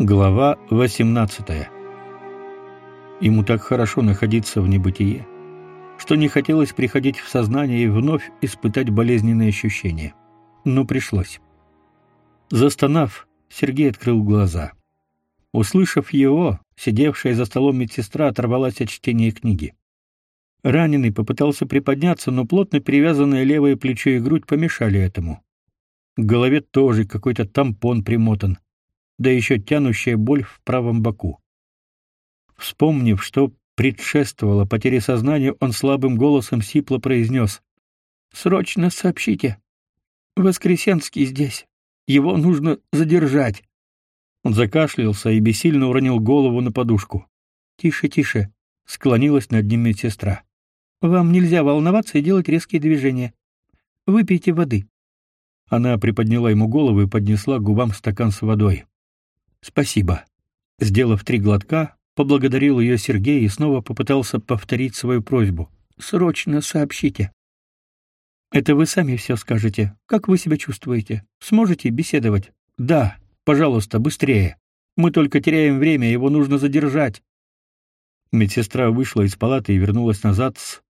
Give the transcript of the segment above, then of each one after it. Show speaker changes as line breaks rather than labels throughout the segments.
Глава 18. Ему так хорошо находиться в небытие, что не хотелось приходить в сознание и вновь испытать болезненные ощущения. Но пришлось. Застонав, Сергей открыл глаза. Услышав его, сидевшая за столом медсестра оторвалась от чтения книги. Раненый попытался приподняться, но плотно перевязанное левое плечо и грудь помешали этому. К голове тоже какой-то тампон примотан да еще тянущая боль в правом боку. Вспомнив, что предшествовало потере сознания, он слабым голосом сипло произнес. «Срочно сообщите. Воскресенский здесь. Его нужно задержать». Он закашлялся и бессильно уронил голову на подушку. «Тише, тише», — склонилась над ним медсестра. «Вам нельзя волноваться и делать резкие движения. Выпейте воды». Она приподняла ему голову и поднесла к губам стакан с водой. Спасибо. Сделав три глотка, поблагодарил ее Сергей и снова попытался повторить свою просьбу. Срочно сообщите. Это вы сами все скажете. Как вы себя чувствуете? Сможете беседовать? Да, пожалуйста, быстрее. Мы только теряем время, его нужно задержать. Медсестра вышла из палаты и вернулась назад с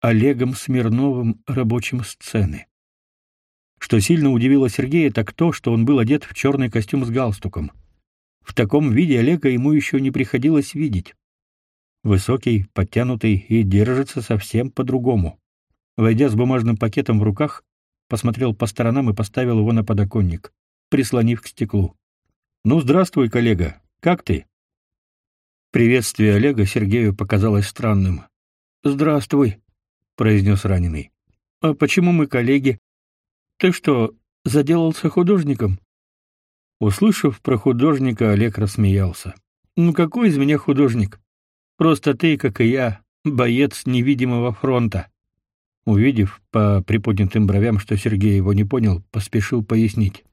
Олегом Смирновым рабочим сцены. Что сильно удивило Сергея, так то, что он был одет в черный костюм с галстуком. В таком виде Олега ему еще не приходилось видеть. Высокий, подтянутый и держится совсем по-другому. Войдя с бумажным пакетом в руках, посмотрел по сторонам и поставил его на подоконник, прислонив к стеклу. «Ну, здравствуй, коллега. Как ты?» Приветствие Олега Сергею показалось странным. «Здравствуй», — произнес раненый. «А почему мы коллеги? Ты что, заделался художником?» Услышав про художника, Олег рассмеялся. Ну какой из меня художник? Просто ты, как и я, боец невидимого фронта. Увидев по приподнятым бровям, что Сергей его не понял, поспешил пояснить.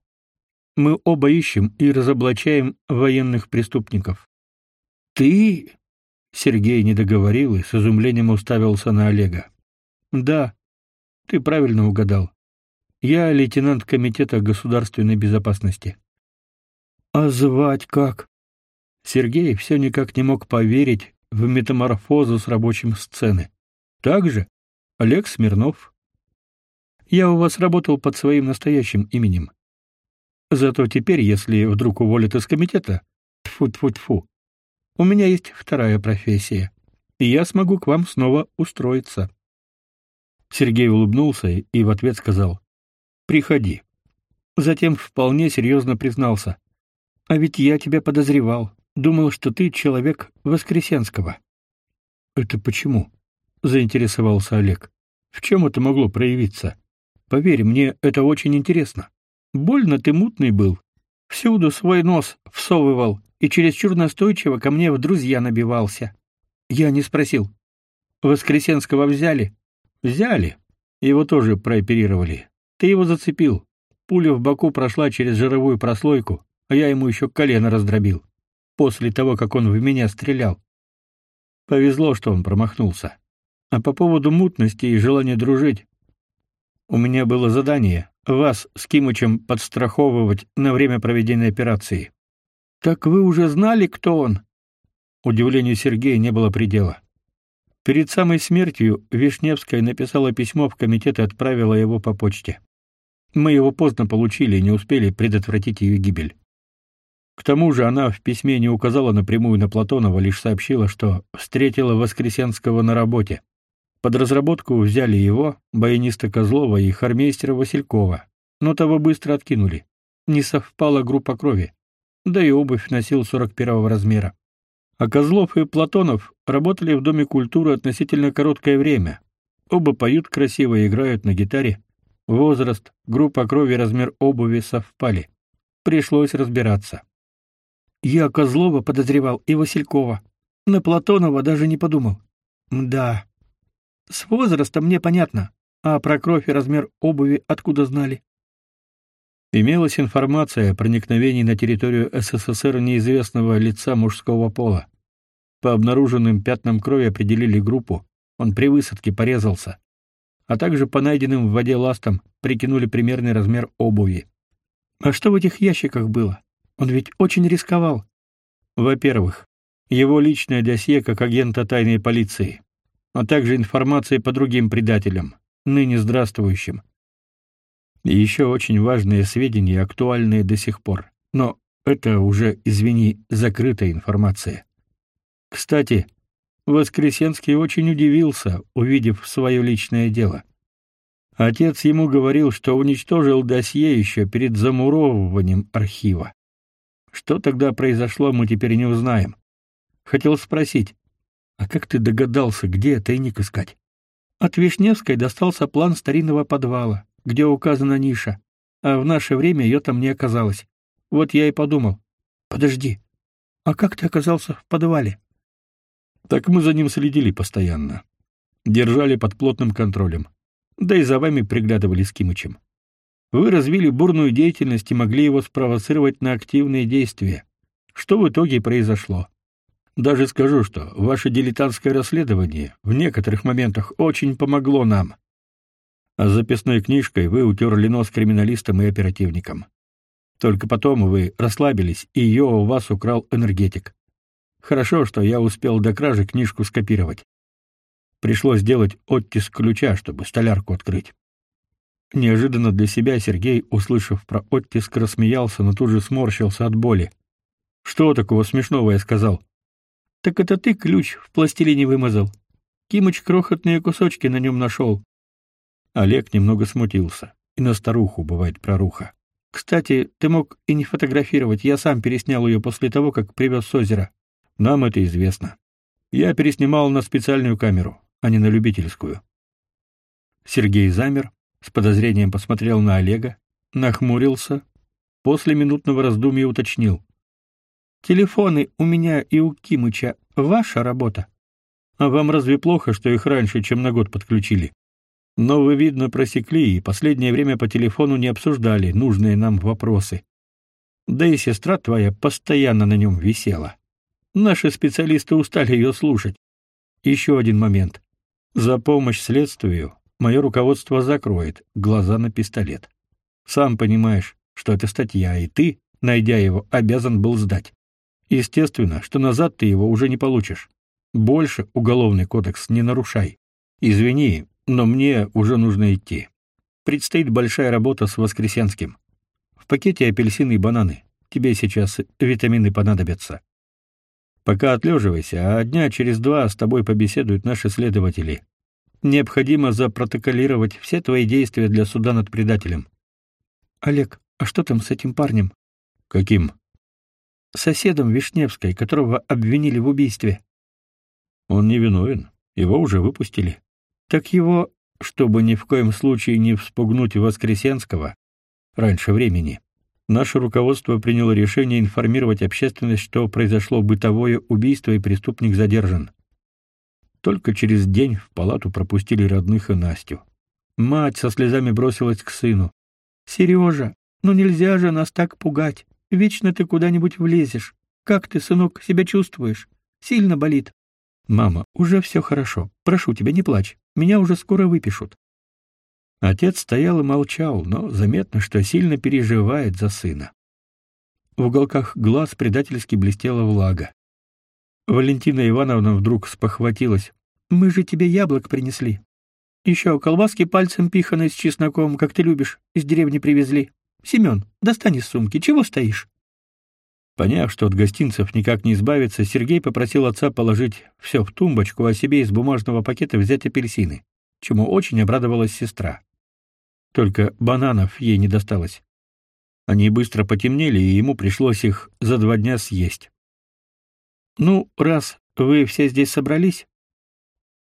Мы оба ищем и разоблачаем военных преступников. Ты? Сергей не договорил и с изумлением уставился на Олега. Да. Ты правильно угадал. Я лейтенант комитета государственной безопасности. А звать как? Сергей все никак не мог поверить в метаморфозу с рабочим сцены. Так же Олег Смирнов. Я у вас работал под своим настоящим именем. Зато теперь, если вдруг уволят из комитета, тфу-тфу-тфу, у меня есть вторая профессия, и я смогу к вам снова устроиться. Сергей улыбнулся и в ответ сказал: "Приходи". Затем вполне серьезно признался: а ведь я тебя подозревал. Думал, что ты человек Воскресенского. Это почему? заинтересовался Олег. В чем это могло проявиться? Поверь, мне это очень интересно. Больно ты мутный был. Всюду свой нос всовывал и чересчур настойчиво ко мне в друзья набивался. Я не спросил. Воскресенского взяли? Взяли. Его тоже прооперировали. Ты его зацепил. Пуля в боку прошла через жировую прослойку, а я ему еще колено раздробил после того, как он в меня стрелял. Повезло, что он промахнулся. А по поводу мутности и желания дружить, у меня было задание вас с Кимычем подстраховывать на время проведения операции. Так вы уже знали, кто он? Удивлению Сергея не было предела. Перед самой смертью Вишневская написала письмо в комитет и отправила его по почте. Мы его поздно получили и не успели предотвратить ее гибель. К тому же она в письме не указала напрямую на Платонова, лишь сообщила, что встретила Воскресенского на работе. Под разработку взяли его, баяниста Козлова и хармейстера Василькова, но того быстро откинули. Не совпала группа крови, да и обувь носил 41-го размера. А Козлов и Платонов работали в Доме культуры относительно короткое время. Оба поют красиво и играют на гитаре. Возраст, группа крови размер обуви совпали. Пришлось разбираться. Я Козлова подозревал и Василькова. На Платонова даже не подумал. Да. С возрастом мне понятно, а про кровь и размер обуви откуда знали? Имелась информация о проникновении на территорию СССР неизвестного лица мужского пола. По обнаруженным пятнам крови определили группу. Он при высадке порезался. А также по найденным в воде ластам прикинули примерный размер обуви. А что в этих ящиках было? Он ведь очень рисковал. Во-первых, его личное досье как агента тайной полиции, а также информация по другим предателям, ныне здравствующим. И еще очень важные сведения, актуальные до сих пор. Но это уже, извини, закрытая информация. Кстати, Воскресенский очень удивился, увидев свое личное дело. Отец ему говорил, что уничтожил досье еще перед замуровыванием архива. Что тогда произошло, мы теперь не узнаем. Хотел спросить, а как ты догадался, где тайник искать? От Вишневской достался план старинного подвала, где указана ниша, а в наше время ее там не оказалось. Вот я и подумал. Подожди. А как ты оказался в подвале? Так мы за ним следили постоянно. Держали под плотным контролем. Да и за вами приглядывали с Кимычем. Вы развили бурную деятельность и могли его спровоцировать на активные действия. Что в итоге произошло? Даже скажу, что ваше дилетантское расследование в некоторых моментах очень помогло нам. А записной книжкой вы утерли нос криминалистам и оперативникам. Только потом вы расслабились, и ее у вас украл энергетик. Хорошо, что я успел до кражи книжку скопировать. Пришлось сделать оттиск ключа, чтобы столярку открыть. Неожиданно для себя Сергей, услышав про оттиск, рассмеялся, но тут же сморщился от боли. Что такого смешного я сказал? Так это ты ключ в пластилине вымазал. Кимыч крохотные кусочки на нем нашел. Олег немного смутился. И на старуху бывает проруха. Кстати, ты мог и не фотографировать, я сам переснял ее после того, как привез с озера. Нам это известно. Я переснимал на специальную камеру, а не на любительскую. Сергей замер, с подозрением посмотрел на Олега, нахмурился, после минутного раздумья уточнил: "Телефоны у меня и у Кимыча ваша работа. А вам разве плохо, что их раньше, чем на год подключили? Но вы видно просекли и последнее время по телефону не обсуждали нужные нам вопросы. Да и сестра твоя постоянно на нем висела. Наши специалисты устали ее слушать. Еще один момент. За помощь следствию мое руководство закроет глаза на пистолет. Сам понимаешь, что это статья, и ты, найдя его, обязан был сдать. Естественно, что назад ты его уже не получишь. Больше уголовный кодекс не нарушай. Извини, но мне уже нужно идти. Предстоит большая работа с Воскресенским. В пакете апельсины и бананы. Тебе сейчас витамины понадобятся. Пока отлеживайся, а дня через два с тобой побеседуют наши следователи. Необходимо запротоколировать все твои действия для суда над предателем. Олег, а что там с этим парнем? Каким? Соседом Вишневской, которого обвинили в убийстве. Он не виновен. Его уже выпустили. Так его, чтобы ни в коем случае не вспугнуть Воскресенского раньше времени, Наше руководство приняло решение информировать общественность, что произошло бытовое убийство и преступник задержан. Только через день в палату пропустили родных и Настю. Мать со слезами бросилась к сыну. «Сережа, ну нельзя же нас так пугать. Вечно ты куда-нибудь влезешь. Как ты, сынок, себя чувствуешь? Сильно болит?» «Мама, уже все хорошо. Прошу тебя, не плачь. Меня уже скоро выпишут. Отец стоял и молчал, но заметно, что сильно переживает за сына. В уголках глаз предательски блестела влага. Валентина Ивановна вдруг спохватилась. «Мы же тебе яблок принесли. Еще колбаски пальцем пиханые с чесноком, как ты любишь, из деревни привезли. Семен, достань из сумки, чего стоишь?» Поняв, что от гостинцев никак не избавиться, Сергей попросил отца положить все в тумбочку, а себе из бумажного пакета взять апельсины чему очень обрадовалась сестра. Только бананов ей не досталось. Они быстро потемнели, и ему пришлось их за два дня съесть. «Ну, раз вы все здесь собрались...»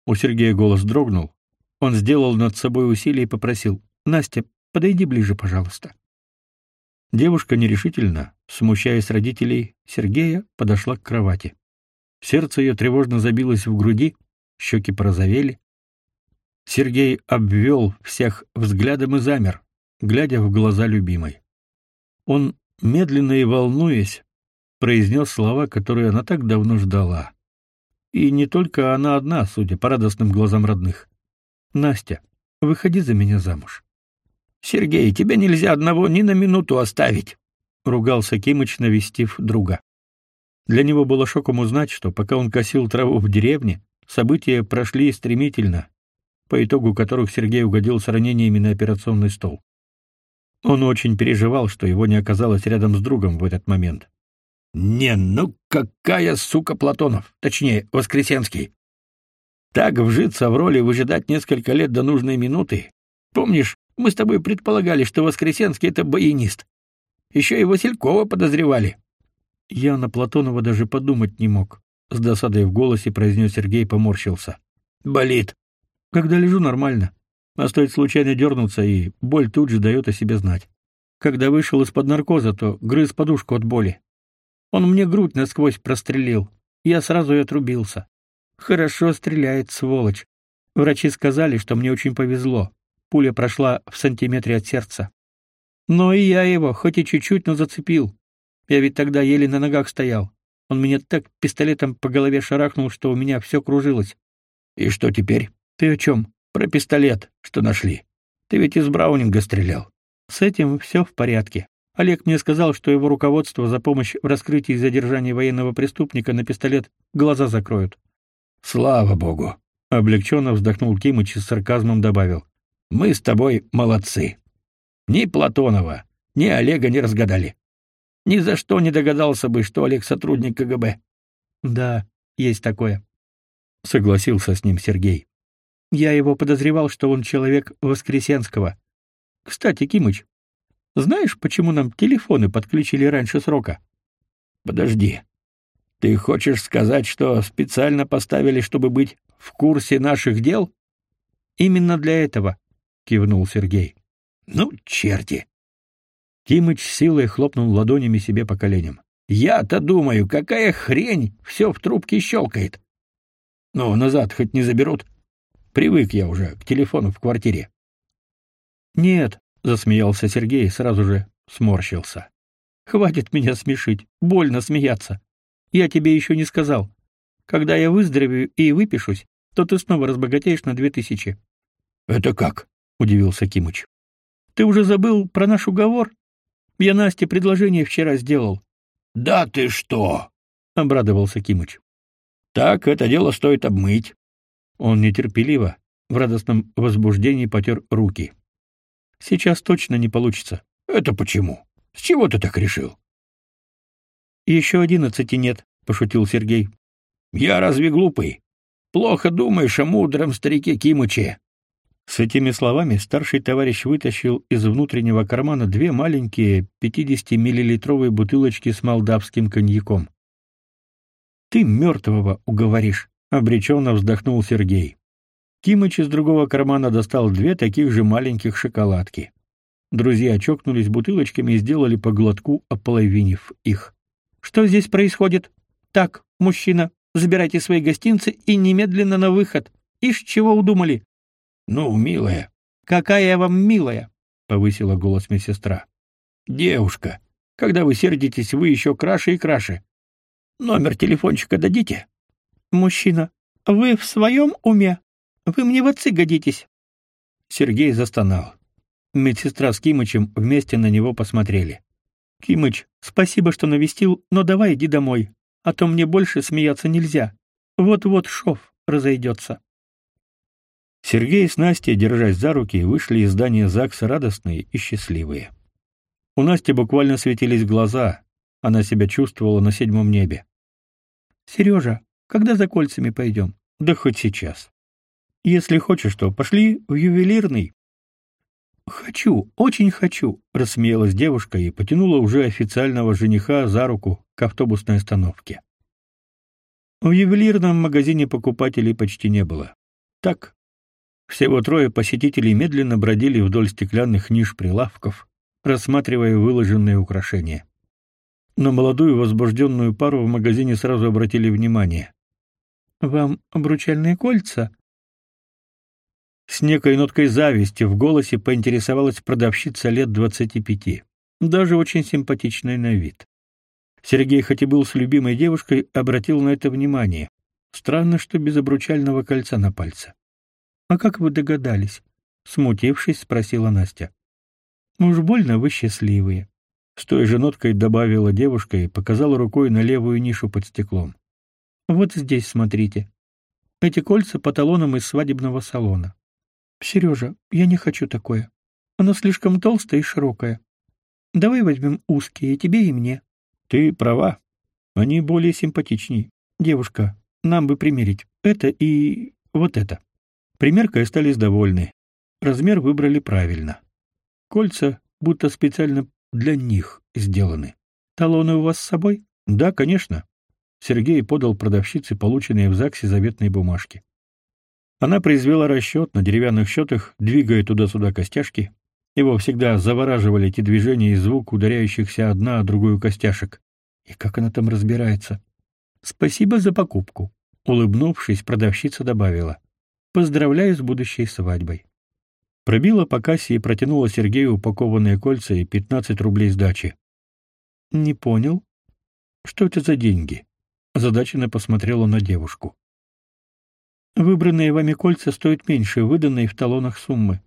У Сергея голос дрогнул. Он сделал над собой усилие и попросил. «Настя, подойди ближе, пожалуйста». Девушка нерешительно, смущаясь родителей Сергея, подошла к кровати. Сердце ее тревожно забилось в груди, щеки порозовели. Сергей обвел всех взглядом и замер, глядя в глаза любимой. Он, медленно и волнуясь, произнес слова, которые она так давно ждала. И не только она одна, судя по радостным глазам родных. «Настя, выходи за меня замуж». «Сергей, тебя нельзя одного ни на минуту оставить», — ругался Кимыч, навестив друга. Для него было шоком узнать, что пока он косил траву в деревне, события прошли стремительно, по итогу которых Сергей угодил с ранениями на операционный стол. Он очень переживал, что его не оказалось рядом с другом в этот момент. «Не, ну какая сука Платонов, точнее, Воскресенский! Так вжиться в роли выжидать несколько лет до нужной минуты. Помнишь, мы с тобой предполагали, что Воскресенский — это баянист. Еще и Василькова подозревали. Я на Платонова даже подумать не мог. С досадой в голосе произнес Сергей поморщился. Болит. Когда лежу нормально. А стоит случайно дернуться, и боль тут же дает о себе знать. Когда вышел из-под наркоза, то грыз подушку от боли. Он мне грудь насквозь прострелил. Я сразу и отрубился. Хорошо стреляет, сволочь. Врачи сказали, что мне очень повезло. Пуля прошла в сантиметре от сердца. Но и я его, хоть и чуть-чуть, но зацепил. Я ведь тогда еле на ногах стоял. Он меня так пистолетом по голове шарахнул, что у меня все кружилось. И что теперь? Ты о чем? Про пистолет, что нашли. Ты ведь из Браунинга стрелял. С этим все в порядке. Олег мне сказал, что его руководство за помощь в раскрытии и задержании военного преступника на пистолет глаза закроют. Слава богу, облегченно вздохнул Кимыч и с сарказмом добавил: Мы с тобой молодцы. Ни Платонова, ни Олега не разгадали. Ни за что не догадался бы, что Олег сотрудник КГБ. Да, есть такое, согласился с ним Сергей. Я его подозревал, что он человек Воскресенского. Кстати, Кимыч, знаешь, почему нам телефоны подключили раньше срока? Подожди. Ты хочешь сказать, что специально поставили, чтобы быть в курсе наших дел? Именно для этого, кивнул Сергей. Ну, черти. Кимыч силой хлопнул ладонями себе по коленям. Я-то думаю, какая хрень, все в трубке щелкает. Ну, назад хоть не заберут. Привык я уже к телефону в квартире. Нет, засмеялся Сергей, сразу же сморщился. Хватит меня смешить, больно смеяться. Я тебе еще не сказал. Когда я выздоровею и выпишусь, то ты снова разбогатеешь на две тысячи. Это как? удивился Кимыч. Ты уже забыл про наш уговор? Я Насте предложение вчера сделал. Да ты что? обрадовался Кимыч. Так это дело стоит обмыть. Он нетерпеливо, в радостном возбуждении потер руки. Сейчас точно не получится. Это почему? С чего ты так решил? Еще одиннадцати нет, пошутил Сергей. Я разве глупый? Плохо думаешь о мудром старике Кимыче. С этими словами старший товарищ вытащил из внутреннего кармана две маленькие 50-миллилитровые бутылочки с молдавским коньяком. «Ты мертвого уговоришь», — обреченно вздохнул Сергей. Кимыч из другого кармана достал две таких же маленьких шоколадки. Друзья чокнулись бутылочками и сделали по глотку, ополовинив их. «Что здесь происходит? Так, мужчина, забирайте свои гостинцы и немедленно на выход. Ишь, чего удумали?» Ну, милая. Какая я вам милая, повысила голос медсестра. Девушка, когда вы сердитесь, вы еще краше и краше. Номер телефончика дадите? Мужчина, вы в своем уме? Вы мне в отцы годитесь. Сергей застонал. Медсестра с Кимычем вместе на него посмотрели. Кимыч, спасибо, что навестил, но давай иди домой, а то мне больше смеяться нельзя. Вот-вот шов разойдется. Сергей с Настей, держась за руки, вышли из здания ЗАГСа радостные и счастливые. У Насти буквально светились глаза, она себя чувствовала на седьмом небе. «Сережа, когда за кольцами пойдем?» «Да хоть сейчас. Если хочешь, то пошли в ювелирный». «Хочу, очень хочу», — рассмеялась девушка и потянула уже официального жениха за руку к автобусной остановке. В ювелирном магазине покупателей почти не было. Так, всего трое посетителей медленно бродили вдоль стеклянных ниш прилавков, рассматривая выложенные украшения. На молодую возбужденную пару в магазине сразу обратили внимание. «Вам обручальные кольца?» С некой ноткой зависти в голосе поинтересовалась продавщица лет двадцати пяти, даже очень симпатичная на вид. Сергей, хоть и был с любимой девушкой, обратил на это внимание. Странно, что без обручального кольца на пальце. А как вы догадались? смутившись, спросила Настя. Уж больно вы счастливые. С той же ноткой добавила девушка и показала рукой на левую нишу под стеклом.
Вот здесь смотрите. Эти кольца по талонам из свадебного салона. Сережа, я не хочу такое. Оно слишком толстое и широкое. Давай возьмем узкие, и тебе, и мне.
Ты права. Они более симпатичней.
Девушка, нам бы примерить это и вот это.
Примеркой остались довольны. Размер выбрали правильно. Кольца будто специально для них сделаны.
Талоны у вас с собой?
Да, конечно. Сергей подал продавщице полученные в ЗАГСе заветные бумажки. Она произвела расчет на деревянных счетах, двигая туда-сюда костяшки, его всегда завораживали эти движения и звук ударяющихся одна о другую костяшек. И как она там разбирается? Спасибо за покупку, улыбнувшись, продавщица добавила: Поздравляю с будущей свадьбой. Пробила по кассе и протянула Сергею упакованные кольца и 15 рублей сдачи.
Не понял.
Что это за деньги? Озадаченно посмотрела на девушку.
Выбранные вами кольца стоят меньше выданной в талонах суммы.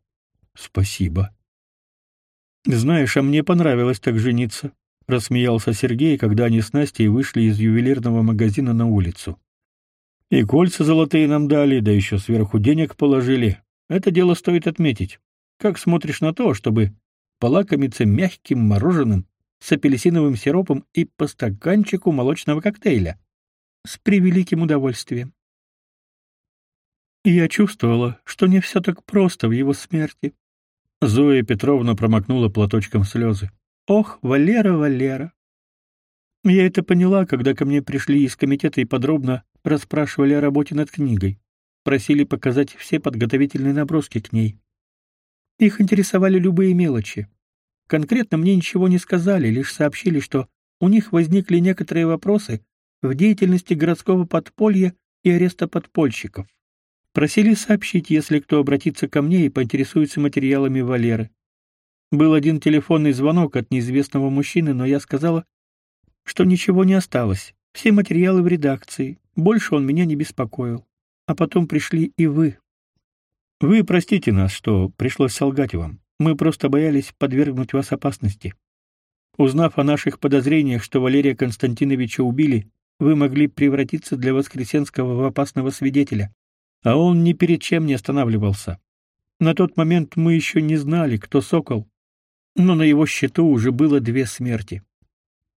Спасибо. Знаешь, а мне понравилось так жениться, рассмеялся Сергей, когда они с Настей вышли из ювелирного магазина на улицу. И кольца золотые нам дали, да еще сверху денег положили. Это дело стоит отметить. Как смотришь на то, чтобы полакомиться мягким мороженым с апельсиновым сиропом и по стаканчику молочного коктейля?
С превеликим удовольствием. Я чувствовала, что не все так просто в его смерти,
Зоя Петровна промокнула платочком слезы.
Ох, Валера, Валера. Я это поняла, когда ко мне пришли из комитета и подробно расспрашивали о работе над книгой. Просили показать все подготовительные наброски к ней. Их интересовали любые мелочи. Конкретно мне ничего не сказали, лишь сообщили, что у них возникли некоторые вопросы в деятельности городского подполья и ареста подпольщиков. Просили сообщить, если кто обратится ко мне и поинтересуется материалами Валеры. Был один телефонный звонок от неизвестного мужчины, но я сказала, что ничего не осталось. Все материалы в редакции. Больше он меня не беспокоил. А потом пришли и вы.
Вы простите нас, что пришлось солгать вам. Мы просто боялись подвергнуть вас опасности. Узнав о наших подозрениях, что Валерия Константиновича убили, вы могли превратиться для Воскресенского в опасного свидетеля а он ни перед чем не останавливался. На тот момент мы еще не знали, кто Сокол, но на его счету уже было две смерти.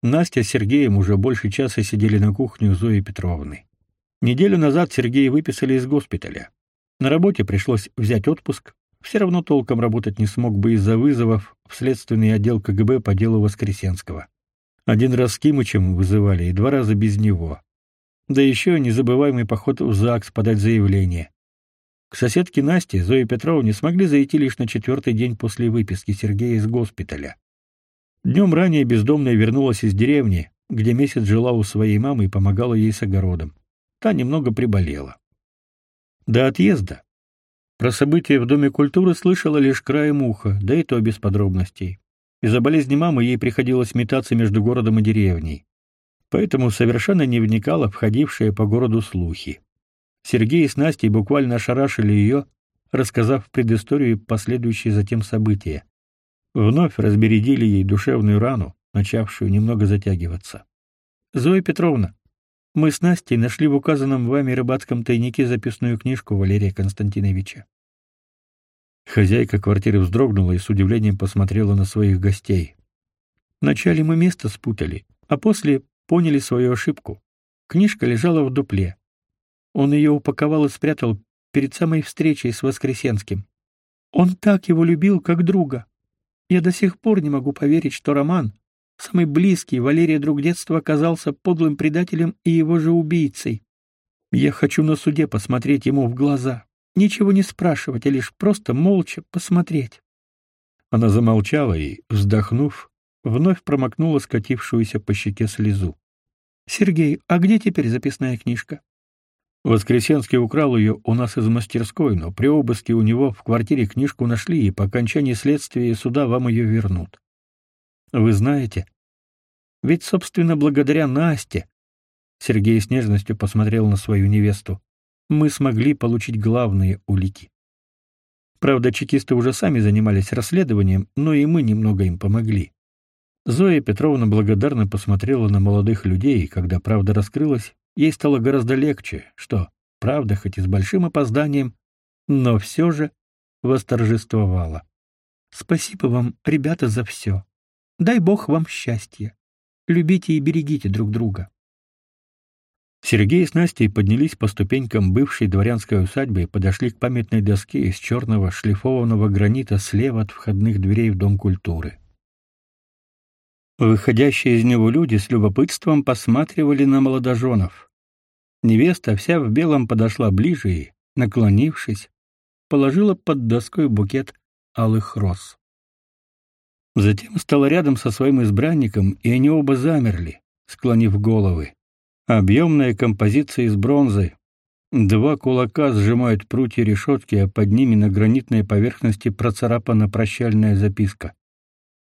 Настя с Сергеем уже больше часа сидели на кухне у Зои Петровны. Неделю назад Сергея выписали из госпиталя. На работе пришлось взять отпуск, все равно толком работать не смог бы из-за вызовов в следственный отдел КГБ по делу Воскресенского. Один раз с Кимычем вызывали и два раза без него. Да еще незабываемый поход в ЗАГС подать заявление. К соседке Насте, Зое Петровне, смогли зайти лишь на четвертый день после выписки Сергея из госпиталя. Днем ранее бездомная вернулась из деревни, где месяц жила у своей мамы и помогала ей с огородом. Та немного приболела. До отъезда. Про события в Доме культуры слышала лишь краем уха, да и то без подробностей. Из-за болезни мамы ей приходилось метаться между городом и деревней поэтому совершенно не вникала в ходившие по городу слухи. Сергей с Настей буквально ошарашили ее, рассказав предысторию и последующие затем события. Вновь разбередили ей душевную рану, начавшую немного затягиваться.
«Зоя Петровна, мы с Настей нашли в указанном вами рыбацком тайнике записную книжку Валерия Константиновича.
Хозяйка квартиры вздрогнула и с удивлением посмотрела на своих гостей.
Вначале мы место спутали, а после поняли свою ошибку. Книжка лежала в дупле. Он ее упаковал и спрятал перед самой встречей с Воскресенским. Он так его любил, как друга. Я до сих пор не могу поверить, что Роман, самый близкий Валерия друг детства, оказался подлым предателем и его же убийцей. Я хочу на суде посмотреть ему в глаза, ничего не спрашивать, а лишь просто молча посмотреть.
Она замолчала и, вздохнув, вновь промокнула скатившуюся по щеке слезу.
Сергей, а где теперь записная книжка?
Воскресенский украл ее у нас из мастерской, но при обыске у него в квартире книжку нашли, и по окончании следствия и суда вам ее вернут. Вы знаете, ведь, собственно, благодаря Насте, Сергей с нежностью посмотрел на свою невесту, мы смогли получить главные улики. Правда, чекисты уже сами занимались расследованием, но и мы немного им помогли. Зоя Петровна благодарно посмотрела на молодых людей, когда правда раскрылась, ей стало гораздо легче, что, правда, хоть и с большим опозданием, но все же восторжествовала. Спасибо вам, ребята, за все. Дай Бог вам счастья. Любите и берегите друг друга. Сергей с Настей поднялись по ступенькам бывшей дворянской усадьбы и подошли к памятной доске из черного шлифованного гранита слева от входных дверей в Дом культуры. Выходящие из него люди с любопытством посматривали на молодоженов. Невеста вся в белом подошла ближе и, наклонившись, положила под доской букет алых роз. Затем стала рядом со своим избранником, и они оба замерли, склонив головы. Объемная композиция из бронзы. Два кулака сжимают прутья решетки, а под ними на гранитной поверхности процарапана прощальная записка.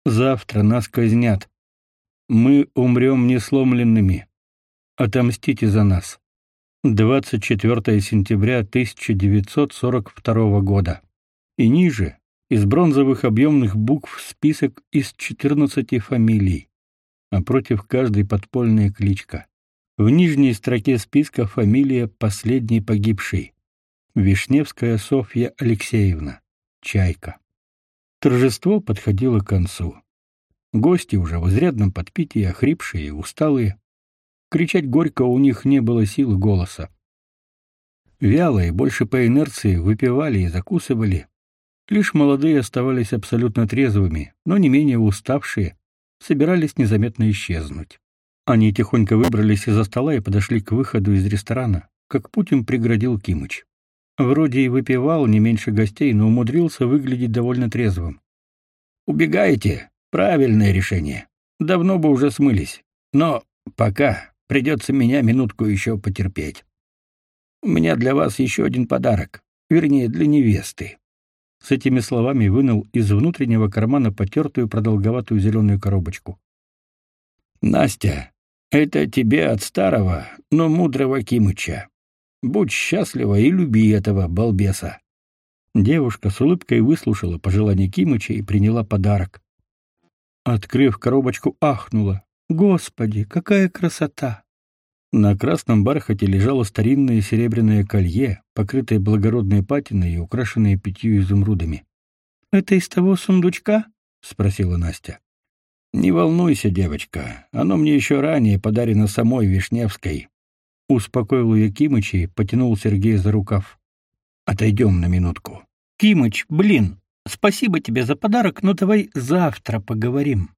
«Завтра нас казнят. Мы умрем несломленными. Отомстите за нас». 24 сентября 1942 года. И ниже, из бронзовых объемных букв список из 14 фамилий, а против каждой подпольная кличка. В нижней строке списка фамилия последней погибшей. Вишневская Софья Алексеевна. Чайка. Торжество подходило к концу. Гости уже в изрядном подпитии, охрипшие и усталые. Кричать горько у них не было силы голоса. Вялые, больше по инерции, выпивали и закусывали. Лишь молодые оставались абсолютно трезвыми, но не менее уставшие, собирались незаметно исчезнуть. Они тихонько выбрались из-за стола и подошли к выходу из ресторана, как путь им преградил Кимыч. Вроде и выпивал не меньше гостей, но умудрился выглядеть довольно трезвым. «Убегаете? Правильное решение. Давно бы уже смылись. Но пока придется меня минутку еще потерпеть. У меня для вас еще один подарок, вернее, для невесты». С этими словами вынул из внутреннего кармана потертую продолговатую зеленую коробочку. «Настя, это тебе от старого, но мудрого Кимыча. Будь счастлива и люби этого балбеса. Девушка с улыбкой выслушала пожелание Кимыча и приняла подарок. Открыв коробочку, ахнула: "Господи, какая красота!" На красном бархате лежало старинное серебряное колье, покрытое благородной патиной и украшенное пятью изумрудами. "Это из того сундучка?" спросила Настя. Не волнуйся, девочка, оно мне еще ранее подарено самой Вишневской. Успокоил ее Кимыч и потянул Сергея за рукав. Отойдем на минутку. Кимыч, блин, спасибо тебе за подарок, но давай завтра поговорим.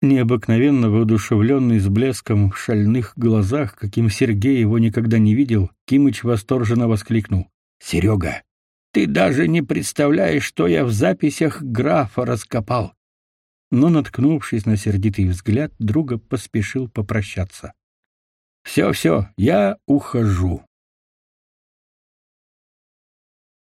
Необыкновенно воодушевленный с блеском в шальных глазах, каким Сергей его никогда не видел, Кимыч восторженно воскликнул: "Серега, ты даже не представляешь, что я в записях графа раскопал но, наткнувшись на сердитый взгляд, друга поспешил попрощаться. «Все, все, я ухожу.